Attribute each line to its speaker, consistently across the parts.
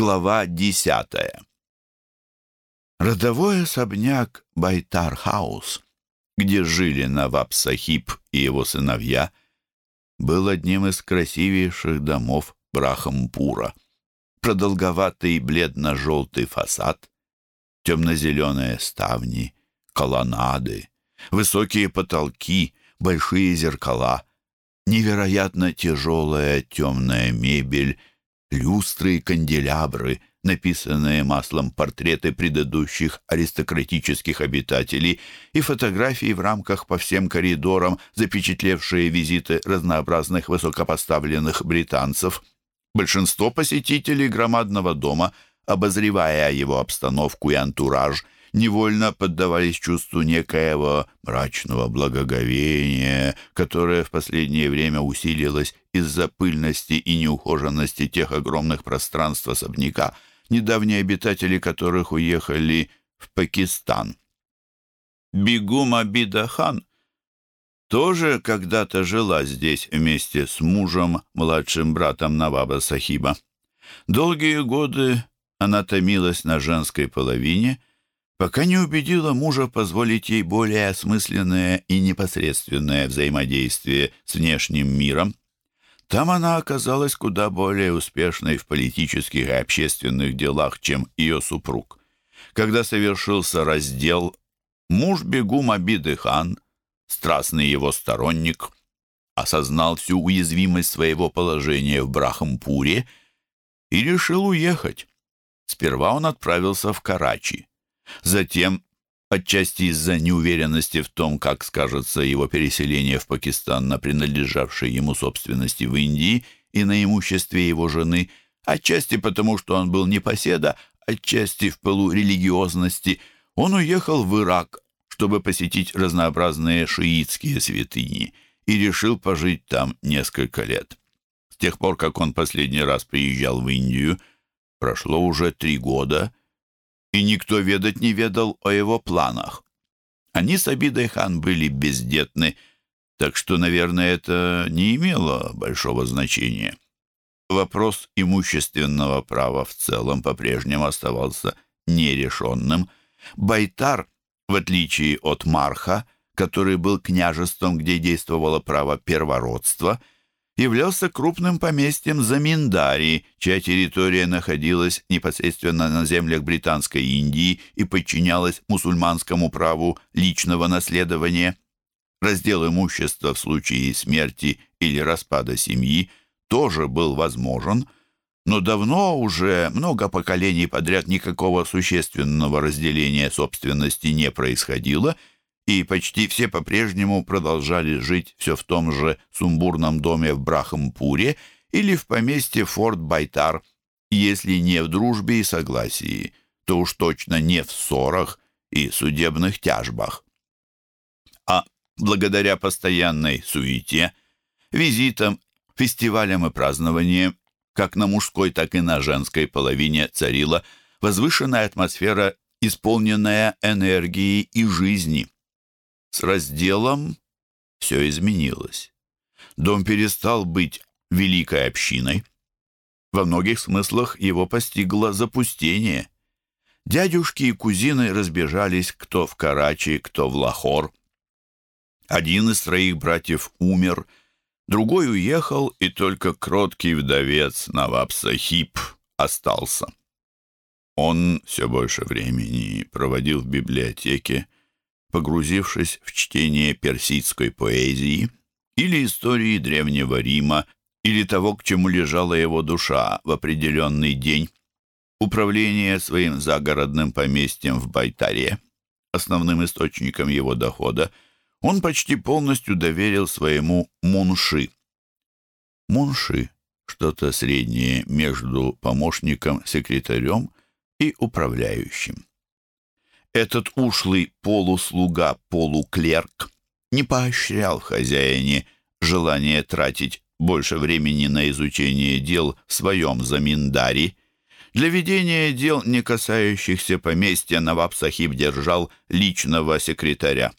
Speaker 1: Глава десятая. Родовой особняк Байтар-хаус, где жили Наваб Сахиб и его сыновья, был одним из красивейших домов Брахампура. Продолговатый бледно-желтый фасад, темно-зеленые ставни, колоннады, высокие потолки, большие зеркала, невероятно тяжелая темная мебель — люстры и канделябры, написанные маслом портреты предыдущих аристократических обитателей и фотографии в рамках по всем коридорам, запечатлевшие визиты разнообразных высокопоставленных британцев. Большинство посетителей громадного дома, обозревая его обстановку и антураж – невольно поддавались чувству некоего мрачного благоговения, которое в последнее время усилилось из-за пыльности и неухоженности тех огромных пространств особняка, недавние обитатели которых уехали в Пакистан. Бегума Бидахан тоже когда-то жила здесь вместе с мужем, младшим братом Наваба Сахиба. Долгие годы она томилась на женской половине – пока не убедила мужа позволить ей более осмысленное и непосредственное взаимодействие с внешним миром. Там она оказалась куда более успешной в политических и общественных делах, чем ее супруг. Когда совершился раздел, муж Бегум Абиды хан, страстный его сторонник, осознал всю уязвимость своего положения в Брахампуре и решил уехать. Сперва он отправился в Карачи. Затем, отчасти из-за неуверенности в том, как скажется его переселение в Пакистан на принадлежавшей ему собственности в Индии и на имуществе его жены, отчасти потому, что он был непоседа, отчасти в пылу религиозности, он уехал в Ирак, чтобы посетить разнообразные шиитские святыни, и решил пожить там несколько лет. С тех пор, как он последний раз приезжал в Индию, прошло уже три года, и никто ведать не ведал о его планах. Они с Абидой хан были бездетны, так что, наверное, это не имело большого значения. Вопрос имущественного права в целом по-прежнему оставался нерешенным. Байтар, в отличие от Марха, который был княжеством, где действовало право первородства, — являлся крупным поместьем Заминдари, чья территория находилась непосредственно на землях Британской Индии и подчинялась мусульманскому праву личного наследования. Раздел имущества в случае смерти или распада семьи тоже был возможен, но давно уже много поколений подряд никакого существенного разделения собственности не происходило – и почти все по-прежнему продолжали жить все в том же сумбурном доме в Брахампуре или в поместье Форт Байтар, если не в дружбе и согласии, то уж точно не в ссорах и судебных тяжбах. А благодаря постоянной суете, визитам, фестивалям и празднованиям, как на мужской, так и на женской половине царила возвышенная атмосфера, исполненная энергии и жизни. С разделом все изменилось. Дом перестал быть великой общиной. Во многих смыслах его постигло запустение. Дядюшки и кузины разбежались кто в Карачи, кто в Лахор. Один из троих братьев умер, другой уехал, и только кроткий вдовец Наваб Сахиб остался. Он все больше времени проводил в библиотеке, погрузившись в чтение персидской поэзии или истории Древнего Рима, или того, к чему лежала его душа в определенный день. Управление своим загородным поместьем в Байтаре, основным источником его дохода, он почти полностью доверил своему мунши. Мунши — что-то среднее между помощником, секретарем и управляющим. Этот ушлый полуслуга-полуклерк не поощрял хозяине желание тратить больше времени на изучение дел в своем заминдаре. Для ведения дел, не касающихся поместья, Наваб Сахиб держал личного секретаря.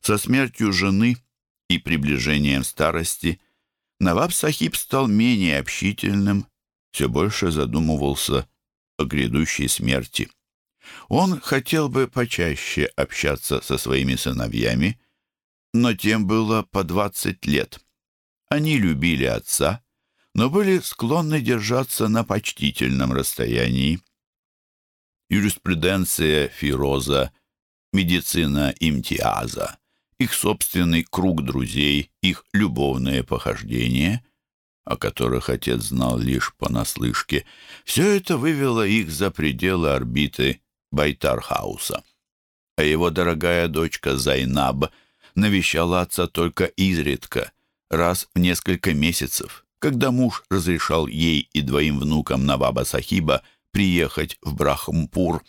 Speaker 1: Со смертью жены и приближением старости Наваб Сахиб стал менее общительным все больше задумывался о грядущей смерти. Он хотел бы почаще общаться со своими сыновьями, но тем было по двадцать лет. Они любили отца, но были склонны держаться на почтительном расстоянии. Юриспруденция Фироза, медицина Имтиаза, их собственный круг друзей, их любовные похождения, о которых отец знал лишь понаслышке, все это вывело их за пределы орбиты Байтархауса. А его дорогая дочка Зайнаб навещала отца только изредка, раз в несколько месяцев, когда муж разрешал ей и двоим внукам Наваба Сахиба приехать в Брахмпур.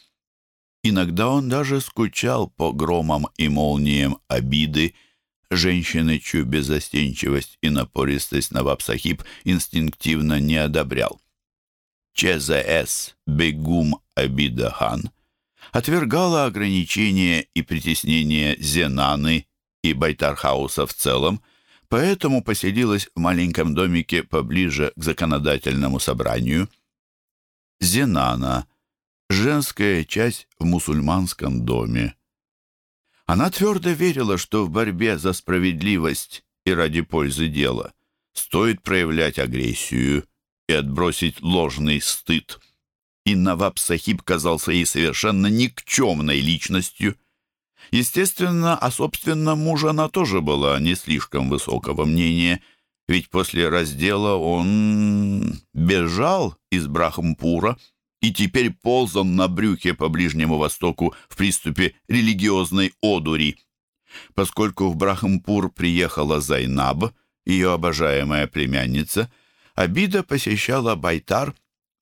Speaker 1: Иногда он даже скучал по громам и молниям обиды, женщины, чью беззастенчивость и напористость Наваб Сахиб инстинктивно не одобрял. ЧЗС Бегум Абидахан отвергала ограничения и притеснения Зенаны и Байтархауса в целом, поэтому поселилась в маленьком домике поближе к законодательному собранию. Зенана — женская часть в мусульманском доме. Она твердо верила, что в борьбе за справедливость и ради пользы дела стоит проявлять агрессию и отбросить ложный стыд. И Наваб Сахиб казался ей совершенно никчемной личностью. Естественно, о собственном муже она тоже была не слишком высокого мнения, ведь после раздела он бежал из Брахмпура — и теперь ползал на брюхе по Ближнему Востоку в приступе религиозной одури. Поскольку в Брахампур приехала Зайнаб, ее обожаемая племянница, Абида посещала Байтар,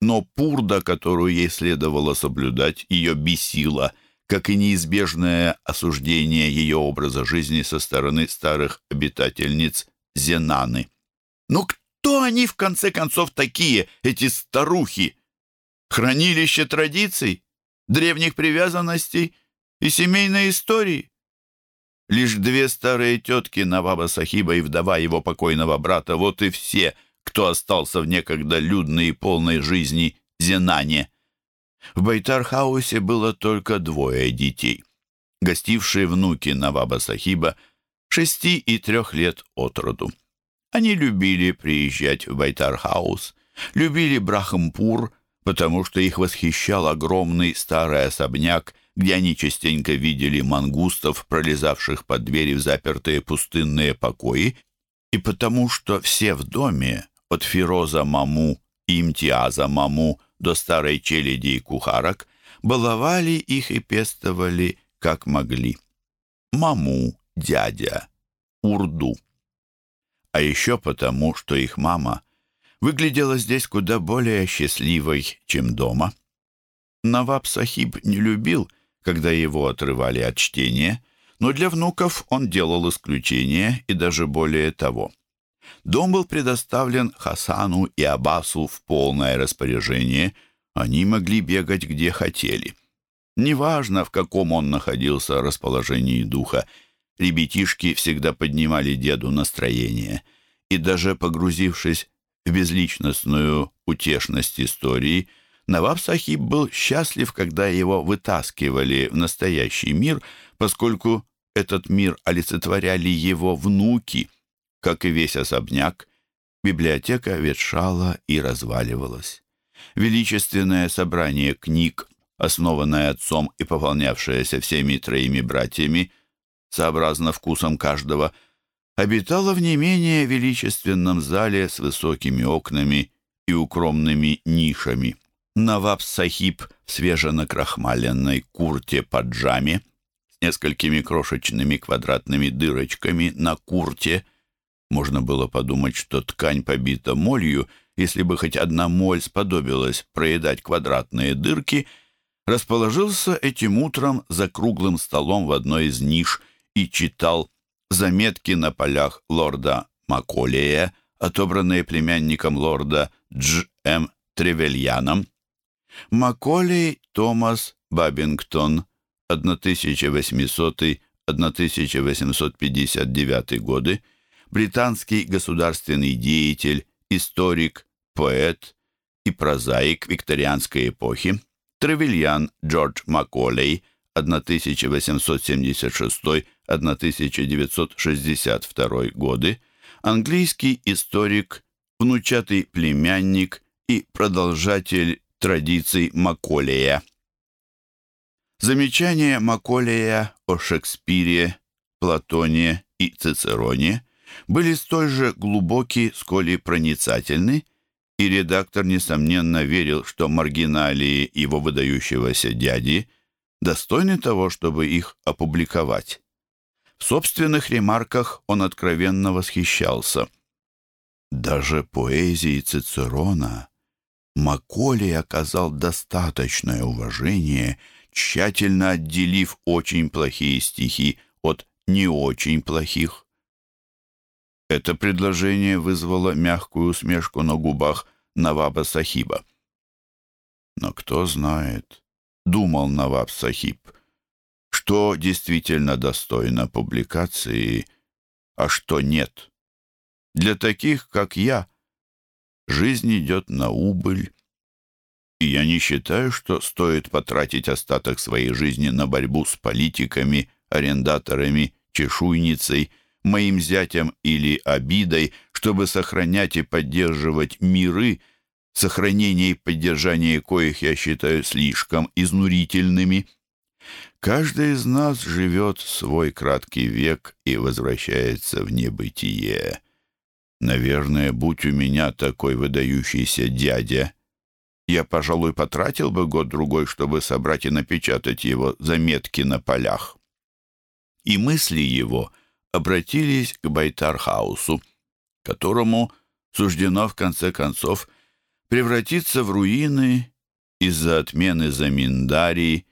Speaker 1: но пурда, которую ей следовало соблюдать, ее бесила, как и неизбежное осуждение ее образа жизни со стороны старых обитательниц Зенаны. «Ну кто они, в конце концов, такие, эти старухи?» хранилище традиций, древних привязанностей и семейной истории. Лишь две старые тетки Наваба Сахиба и вдова его покойного брата, вот и все, кто остался в некогда людной и полной жизни Зенане. В Байтархаусе было только двое детей, гостившие внуки Наваба Сахиба, шести и трех лет от роду. Они любили приезжать в Байтархаус, любили Брахампур, потому что их восхищал огромный старый особняк, где они частенько видели мангустов, пролезавших под двери в запертые пустынные покои, и потому что все в доме, от Фироза Маму и Имтиаза Маму до старой челяди и кухарок, баловали их и пестовали, как могли. Маму, дядя, урду. А еще потому, что их мама — выглядела здесь куда более счастливой, чем дома. Наваб Сахиб не любил, когда его отрывали от чтения, но для внуков он делал исключение и даже более того. Дом был предоставлен Хасану и Абасу в полное распоряжение, они могли бегать где хотели. Неважно, в каком он находился расположении духа, ребятишки всегда поднимали деду настроение, и даже погрузившись в безличностную утешность истории, Наваб Сахиб был счастлив, когда его вытаскивали в настоящий мир, поскольку этот мир олицетворяли его внуки. Как и весь особняк, библиотека ветшала и разваливалась. Величественное собрание книг, основанное отцом и пополнявшееся всеми троими братьями, сообразно вкусам каждого – обитала в не менее величественном зале с высокими окнами и укромными нишами. Наваб Сахиб в свеженакрахмаленной курте-паджаме с несколькими крошечными квадратными дырочками на курте. Можно было подумать, что ткань побита молью, если бы хоть одна моль сподобилась проедать квадратные дырки, расположился этим утром за круглым столом в одной из ниш и читал заметки на полях лорда Маколея, отобранные племянником лорда Дж. М. Тревельяном. Маколей Томас Бабингтон, 1800-1859 годы, британский государственный деятель, историк, поэт, и прозаик викторианской эпохи, Тревельян Джордж Макколей 1876-1962 годы, английский историк, внучатый племянник и продолжатель традиций Макколея. Замечания Макколея о Шекспире, Платоне и Цицероне были столь же глубоки, сколь и проницательны, и редактор, несомненно, верил, что маргиналии его выдающегося дяди достойны того, чтобы их опубликовать. В собственных ремарках он откровенно восхищался. Даже поэзии Цицерона Маколей оказал достаточное уважение, тщательно отделив очень плохие стихи от не очень плохих. Это предложение вызвало мягкую усмешку на губах Наваба Сахиба. Но кто знает, думал Наваб Сахиб, что действительно достойно публикации, а что нет. Для таких, как я, жизнь идет на убыль, и я не считаю, что стоит потратить остаток своей жизни на борьбу с политиками, арендаторами, чешуйницей – моим зятем или обидой, чтобы сохранять и поддерживать миры, сохранение и поддержание коих я считаю слишком изнурительными. Каждый из нас живет свой краткий век и возвращается в небытие. Наверное, будь у меня такой выдающийся дядя, я, пожалуй, потратил бы год-другой, чтобы собрать и напечатать его заметки на полях. И мысли его — обратились к Байтархаусу, которому суждено в конце концов превратиться в руины из-за отмены заминдарий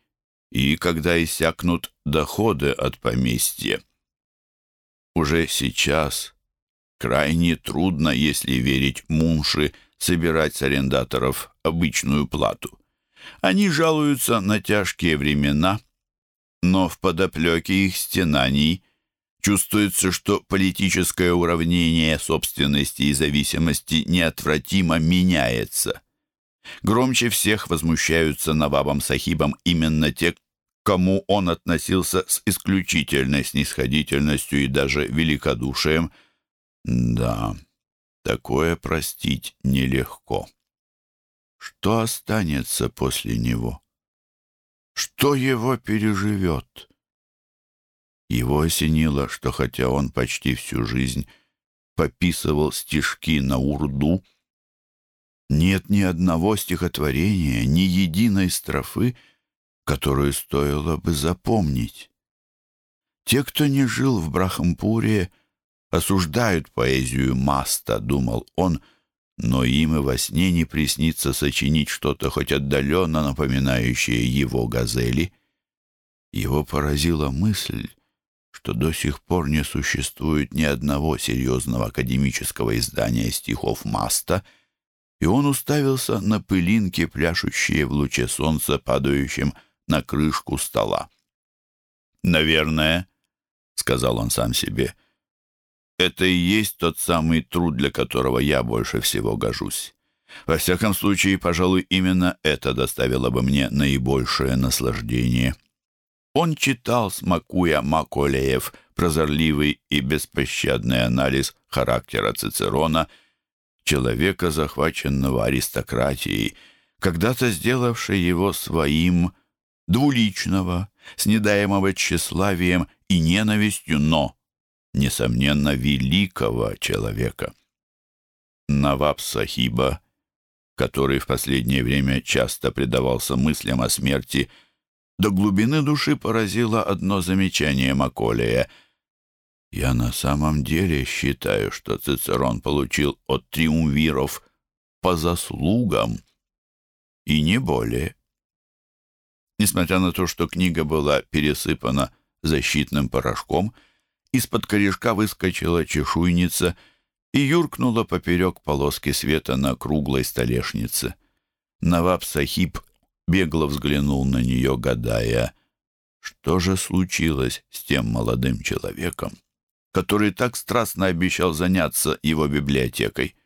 Speaker 1: и когда иссякнут доходы от поместья. Уже сейчас крайне трудно, если верить Мунши, собирать с арендаторов обычную плату. Они жалуются на тяжкие времена, но в подоплеке их стенаний – Чувствуется, что политическое уравнение собственности и зависимости неотвратимо меняется. Громче всех возмущаются Навабом Сахибом именно те, к кому он относился с исключительной снисходительностью и даже великодушием. Да, такое простить нелегко. Что останется после него? Что его переживет? Его осенило, что хотя он почти всю жизнь пописывал стишки на урду, нет ни одного стихотворения, ни единой строфы, которую стоило бы запомнить. Те, кто не жил в Брахампуре, осуждают поэзию Маста, думал он, но им и во сне не приснится сочинить что-то хоть отдаленно напоминающее его газели. Его поразила мысль, что до сих пор не существует ни одного серьезного академического издания стихов Маста, и он уставился на пылинки, пляшущие в луче солнца, падающем на крышку стола. «Наверное», — сказал он сам себе, — «это и есть тот самый труд, для которого я больше всего гожусь. Во всяком случае, пожалуй, именно это доставило бы мне наибольшее наслаждение». Он читал, смакуя Маколеев, прозорливый и беспощадный анализ характера Цицерона, человека, захваченного аристократией, когда-то сделавшей его своим, двуличного, с недаемого тщеславием и ненавистью, но, несомненно, великого человека. Наваб Сахиба, который в последнее время часто предавался мыслям о смерти, — до глубины души поразило одно замечание Маколея. «Я на самом деле считаю, что Цицерон получил от триумвиров по заслугам, и не более». Несмотря на то, что книга была пересыпана защитным порошком, из-под корешка выскочила чешуйница и юркнула поперек полоски света на круглой столешнице. Наваб Сахиб бегло взглянул на нее, гадая, что же случилось с тем молодым человеком, который так страстно обещал заняться его библиотекой.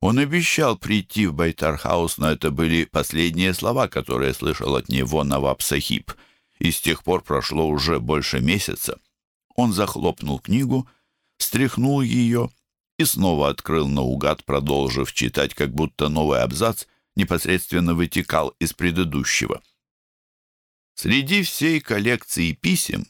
Speaker 1: Он обещал прийти в Байтархаус, но это были последние слова, которые слышал от него Наваб Сахиб, и с тех пор прошло уже больше месяца. Он захлопнул книгу, стряхнул ее и снова открыл наугад, продолжив читать, как будто новый абзац непосредственно вытекал из предыдущего. Среди всей коллекции писем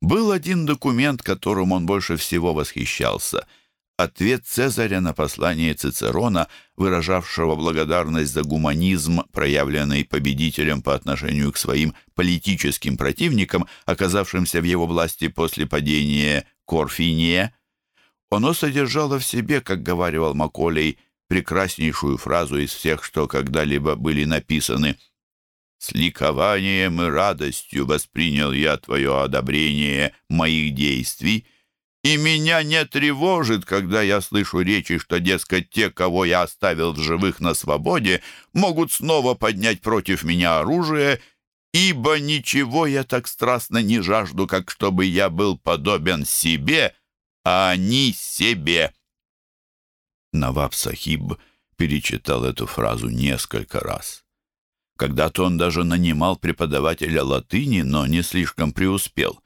Speaker 1: был один документ, которым он больше всего восхищался — ответ Цезаря на послание Цицерона, выражавшего благодарность за гуманизм, проявленный победителем по отношению к своим политическим противникам, оказавшимся в его власти после падения Корфиния. Оно содержало в себе, как говаривал Маколей, прекраснейшую фразу из всех, что когда-либо были написаны. «С ликованием и радостью воспринял я твое одобрение моих действий, и меня не тревожит, когда я слышу речи, что, дескать, те, кого я оставил в живых на свободе, могут снова поднять против меня оружие, ибо ничего я так страстно не жажду, как чтобы я был подобен себе, а они себе». Наваб Сахиб перечитал эту фразу несколько раз. Когда-то он даже нанимал преподавателя латыни, но не слишком преуспел.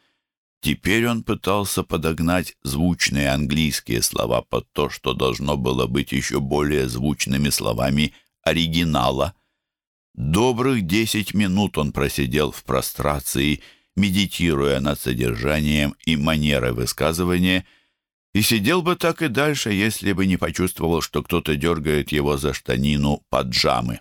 Speaker 1: Теперь он пытался подогнать звучные английские слова под то, что должно было быть еще более звучными словами оригинала. Добрых десять минут он просидел в прострации, медитируя над содержанием и манерой высказывания, и сидел бы так и дальше, если бы не почувствовал, что кто-то дергает его за штанину поджамы.